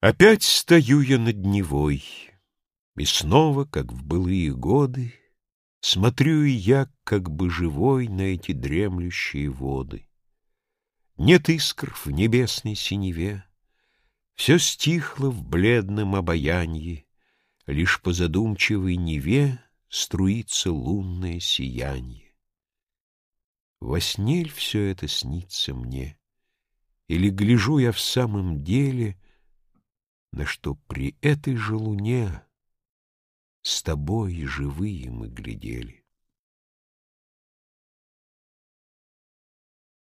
Опять стою я над Невой, И снова, как в былые годы, Смотрю я, как бы живой, На эти дремлющие воды. Нет искр в небесной синеве, Все стихло в бледном обаянье, Лишь по задумчивой Неве Струится лунное сиянье. Во сне ль все это снится мне? Или гляжу я в самом деле на что при этой же луне С тобой живые мы глядели.